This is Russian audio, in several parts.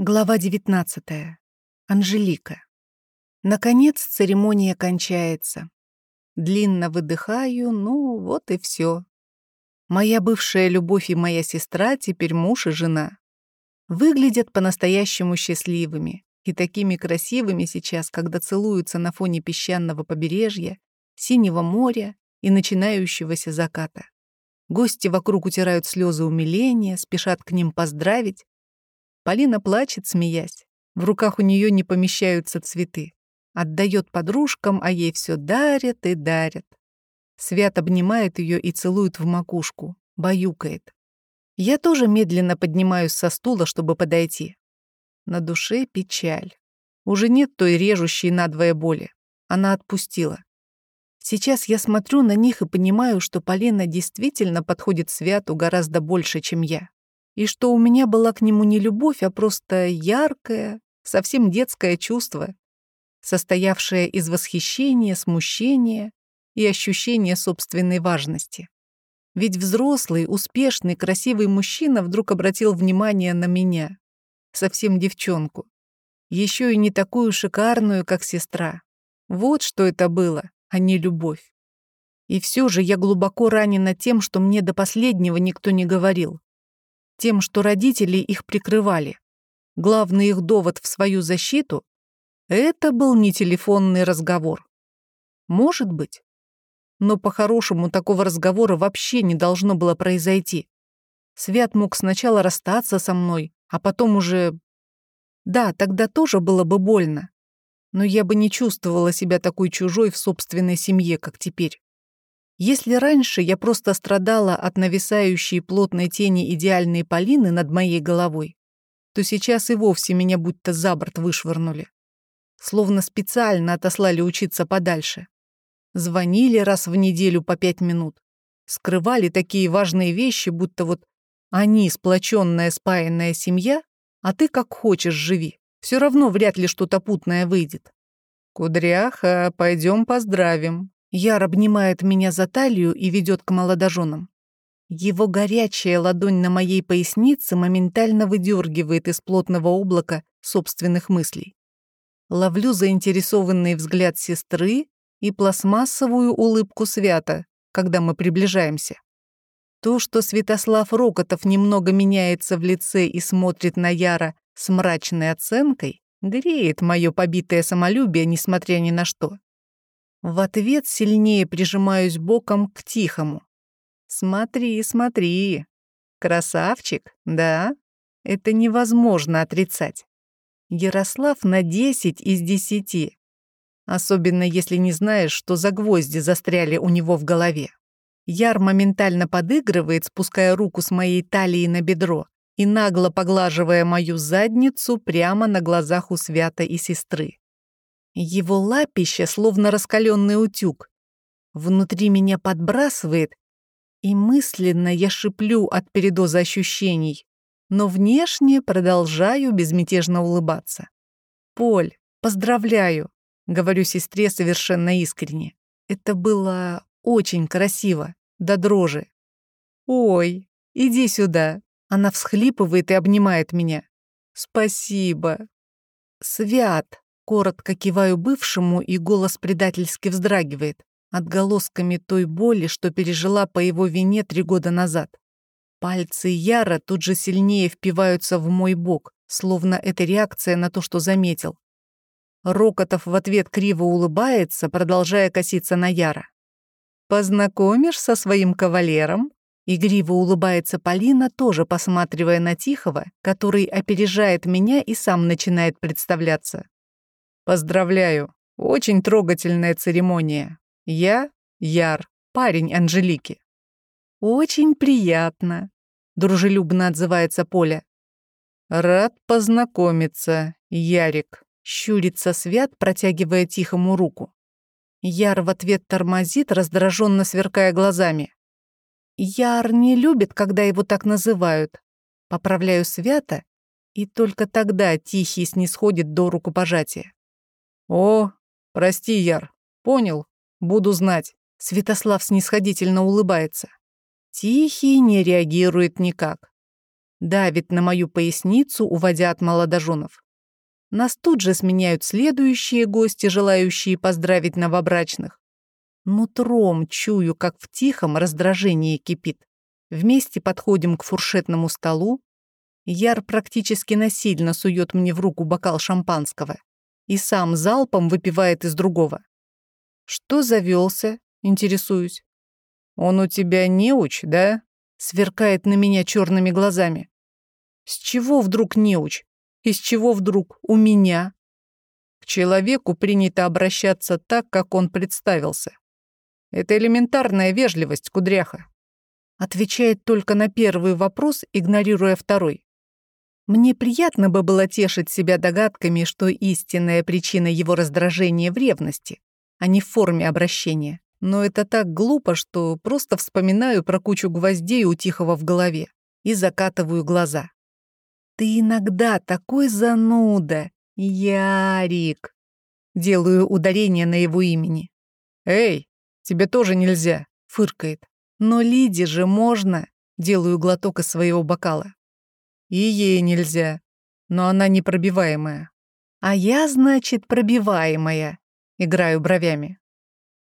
Глава 19. Анжелика. Наконец церемония кончается. Длинно выдыхаю, ну вот и все. Моя бывшая любовь и моя сестра теперь муж и жена. Выглядят по-настоящему счастливыми и такими красивыми сейчас, когда целуются на фоне песчаного побережья, синего моря и начинающегося заката. Гости вокруг утирают слезы умиления, спешат к ним поздравить, Полина плачет, смеясь. В руках у нее не помещаются цветы. Отдает подружкам, а ей все дарят и дарят. Свят обнимает ее и целует в макушку, баюкает. Я тоже медленно поднимаюсь со стула, чтобы подойти. На душе печаль. Уже нет той режущей надвое боли. Она отпустила. Сейчас я смотрю на них и понимаю, что Полина действительно подходит Святу гораздо больше, чем я и что у меня была к нему не любовь, а просто яркое, совсем детское чувство, состоявшее из восхищения, смущения и ощущения собственной важности. Ведь взрослый, успешный, красивый мужчина вдруг обратил внимание на меня, совсем девчонку, еще и не такую шикарную, как сестра. Вот что это было, а не любовь. И все же я глубоко ранена тем, что мне до последнего никто не говорил тем, что родители их прикрывали. Главный их довод в свою защиту — это был не телефонный разговор. Может быть. Но по-хорошему такого разговора вообще не должно было произойти. Свят мог сначала расстаться со мной, а потом уже... Да, тогда тоже было бы больно. Но я бы не чувствовала себя такой чужой в собственной семье, как теперь. Если раньше я просто страдала от нависающей плотной тени идеальной Полины над моей головой, то сейчас и вовсе меня будто за борт вышвырнули. Словно специально отослали учиться подальше. Звонили раз в неделю по пять минут. Скрывали такие важные вещи, будто вот они сплоченная спаянная семья, а ты как хочешь живи. Все равно вряд ли что-то путное выйдет. «Кудряха, пойдем поздравим», Яр обнимает меня за талию и ведет к молодоженам. Его горячая ладонь на моей пояснице моментально выдергивает из плотного облака собственных мыслей. Ловлю заинтересованный взгляд сестры и пластмассовую улыбку Свята, когда мы приближаемся. То, что Святослав Рокотов немного меняется в лице и смотрит на Яра с мрачной оценкой, греет мое побитое самолюбие, несмотря ни на что. В ответ сильнее прижимаюсь боком к Тихому. «Смотри, смотри. Красавчик, да? Это невозможно отрицать. Ярослав на 10 из 10. Особенно если не знаешь, что за гвозди застряли у него в голове. Яр моментально подыгрывает, спуская руку с моей талии на бедро и нагло поглаживая мою задницу прямо на глазах у Свята и сестры. Его лапище словно раскаленный утюг. Внутри меня подбрасывает, и мысленно я шиплю от передоза ощущений, но внешне продолжаю безмятежно улыбаться. «Поль, поздравляю», — говорю сестре совершенно искренне. Это было очень красиво, до дрожи. «Ой, иди сюда», — она всхлипывает и обнимает меня. «Спасибо». «Свят», Коротко киваю бывшему, и голос предательски вздрагивает, отголосками той боли, что пережила по его вине три года назад. Пальцы Яра тут же сильнее впиваются в мой бок, словно это реакция на то, что заметил. Рокотов в ответ криво улыбается, продолжая коситься на Яра. «Познакомишь со своим кавалером?» Игриво улыбается Полина, тоже посматривая на Тихого, который опережает меня и сам начинает представляться. Поздравляю. Очень трогательная церемония. Я Яр, парень Анжелики. Очень приятно, дружелюбно отзывается Поля. Рад познакомиться, Ярик. Щурится Свят, протягивая тихому руку. Яр в ответ тормозит, раздраженно сверкая глазами. Яр не любит, когда его так называют. Поправляю Свята, и только тогда Тихий снисходит до рукопожатия. «О, прости, Яр. Понял. Буду знать». Святослав снисходительно улыбается. Тихий не реагирует никак. давит на мою поясницу, уводя от молодоженов. Нас тут же сменяют следующие гости, желающие поздравить новобрачных. Нутром чую, как в тихом раздражении кипит. Вместе подходим к фуршетному столу. Яр практически насильно сует мне в руку бокал шампанского и сам залпом выпивает из другого. «Что завелся?» — интересуюсь. «Он у тебя неуч, да?» — сверкает на меня черными глазами. «С чего вдруг неуч? Из чего вдруг у меня?» К человеку принято обращаться так, как он представился. Это элементарная вежливость, кудряха. Отвечает только на первый вопрос, игнорируя второй. Мне приятно бы было тешить себя догадками, что истинная причина его раздражения в ревности, а не в форме обращения. Но это так глупо, что просто вспоминаю про кучу гвоздей у Тихого в голове и закатываю глаза. «Ты иногда такой зануда, Ярик!» Делаю ударение на его имени. «Эй, Тебе тоже нельзя», — фыркает. «Но Лиде же можно», — делаю глоток из своего бокала. «И ей нельзя, но она непробиваемая». «А я, значит, пробиваемая», — играю бровями.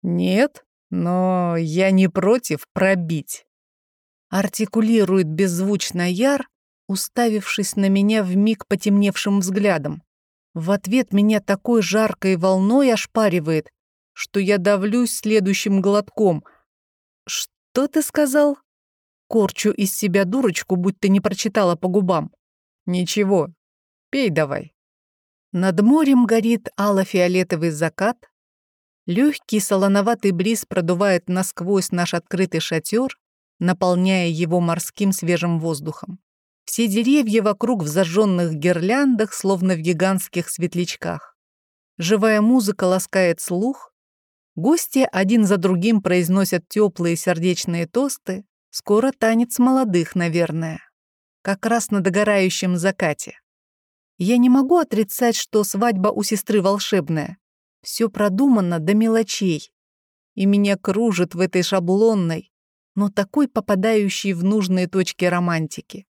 «Нет, но я не против пробить», — артикулирует беззвучно Яр, уставившись на меня в миг потемневшим взглядом. В ответ меня такой жаркой волной ошпаривает, что я давлюсь следующим глотком. «Что ты сказал?» Корчу из себя дурочку, будь ты не прочитала по губам. «Ничего, пей давай». Над морем горит ало-фиолетовый закат. Легкий солоноватый бриз продувает насквозь наш открытый шатер, наполняя его морским свежим воздухом. Все деревья вокруг в зажженных гирляндах, словно в гигантских светлячках. Живая музыка ласкает слух, Гости один за другим произносят теплые сердечные тосты. Скоро танец молодых, наверное. Как раз на догорающем закате. Я не могу отрицать, что свадьба у сестры волшебная. Все продумано до мелочей. И меня кружит в этой шаблонной, но такой попадающей в нужные точки романтики.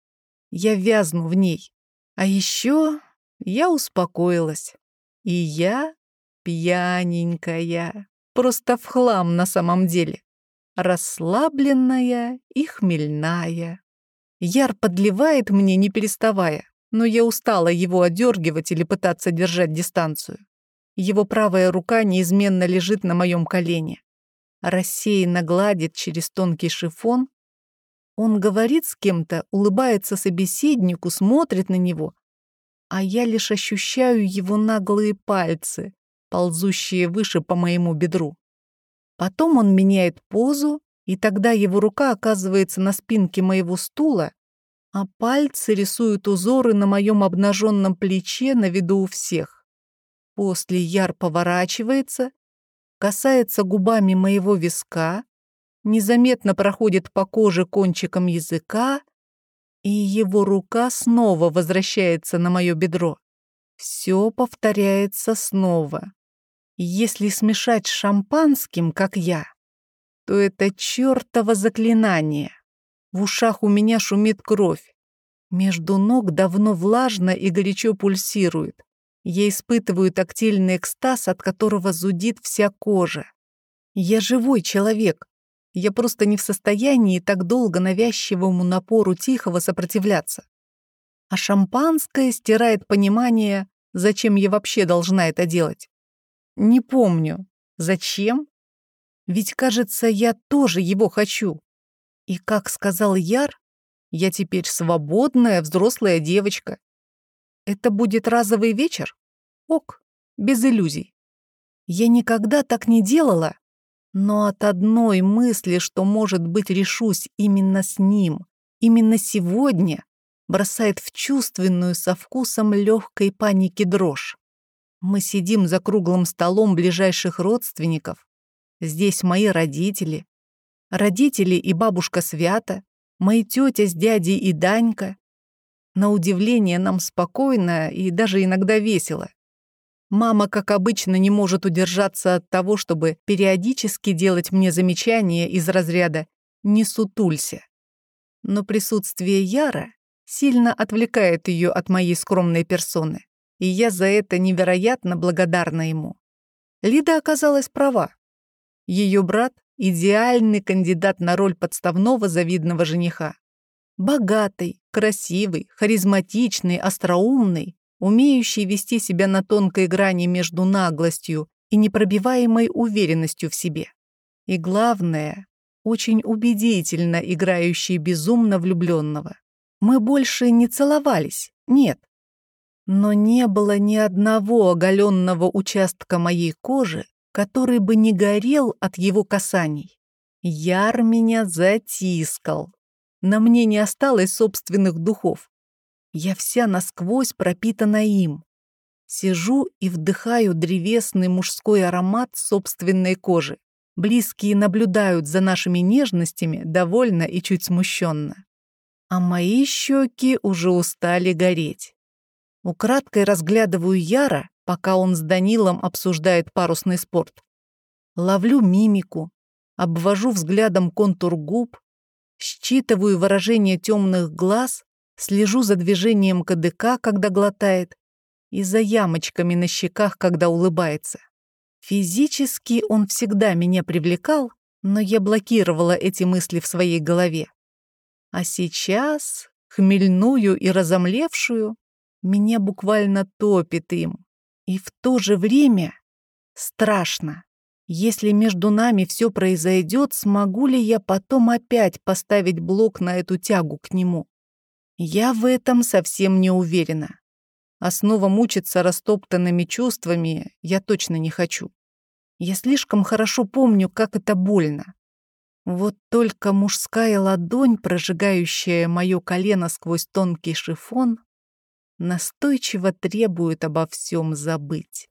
Я вязну в ней. А еще я успокоилась. И я пьяненькая. Просто в хлам на самом деле. Расслабленная и хмельная. Яр подливает мне, не переставая, но я устала его одергивать или пытаться держать дистанцию. Его правая рука неизменно лежит на моем колене. Рассеянно гладит через тонкий шифон. Он говорит с кем-то, улыбается собеседнику, смотрит на него, а я лишь ощущаю его наглые пальцы, ползущие выше по моему бедру. Потом он меняет позу, и тогда его рука оказывается на спинке моего стула, а пальцы рисуют узоры на моем обнаженном плече на виду у всех. После Яр поворачивается, касается губами моего виска, незаметно проходит по коже кончиком языка, и его рука снова возвращается на мое бедро. Все повторяется снова. Если смешать с шампанским, как я, то это чертово заклинание. В ушах у меня шумит кровь. Между ног давно влажно и горячо пульсирует. Я испытываю тактильный экстаз, от которого зудит вся кожа. Я живой человек. Я просто не в состоянии так долго навязчивому напору тихого сопротивляться. А шампанское стирает понимание, зачем я вообще должна это делать. Не помню. Зачем? Ведь, кажется, я тоже его хочу. И, как сказал Яр, я теперь свободная взрослая девочка. Это будет разовый вечер? Ок, без иллюзий. Я никогда так не делала, но от одной мысли, что, может быть, решусь именно с ним, именно сегодня, бросает в чувственную со вкусом легкой паники дрожь. Мы сидим за круглым столом ближайших родственников. Здесь мои родители. Родители и бабушка Свята, мои тетя с дядей и Данька. На удивление нам спокойно и даже иногда весело. Мама, как обычно, не может удержаться от того, чтобы периодически делать мне замечания из разряда «не сутулься». Но присутствие Яра сильно отвлекает ее от моей скромной персоны, и я за это невероятно благодарна ему. Лида оказалась права. Ее брат — идеальный кандидат на роль подставного завидного жениха. Богатый, красивый, харизматичный, остроумный, умеющий вести себя на тонкой грани между наглостью и непробиваемой уверенностью в себе. И главное, очень убедительно играющий безумно влюбленного. Мы больше не целовались, нет. Но не было ни одного оголенного участка моей кожи, который бы не горел от его касаний. Яр меня затискал. На мне не осталось собственных духов. Я вся насквозь пропитана им. Сижу и вдыхаю древесный мужской аромат собственной кожи. Близкие наблюдают за нашими нежностями довольно и чуть смущенно. А мои щеки уже устали гореть. Украдкой разглядываю Яра, пока он с Данилом обсуждает парусный спорт. Ловлю мимику, обвожу взглядом контур губ, считываю выражение темных глаз, слежу за движением КДК, когда глотает, и за ямочками на щеках, когда улыбается. Физически он всегда меня привлекал, но я блокировала эти мысли в своей голове. А сейчас, хмельную и разомлевшую, меня буквально топит им. И в то же время страшно. Если между нами все произойдет, смогу ли я потом опять поставить блок на эту тягу к нему? Я в этом совсем не уверена. А снова мучиться растоптанными чувствами я точно не хочу. Я слишком хорошо помню, как это больно. Вот только мужская ладонь, прожигающая мое колено сквозь тонкий шифон, настойчиво требует обо всем забыть.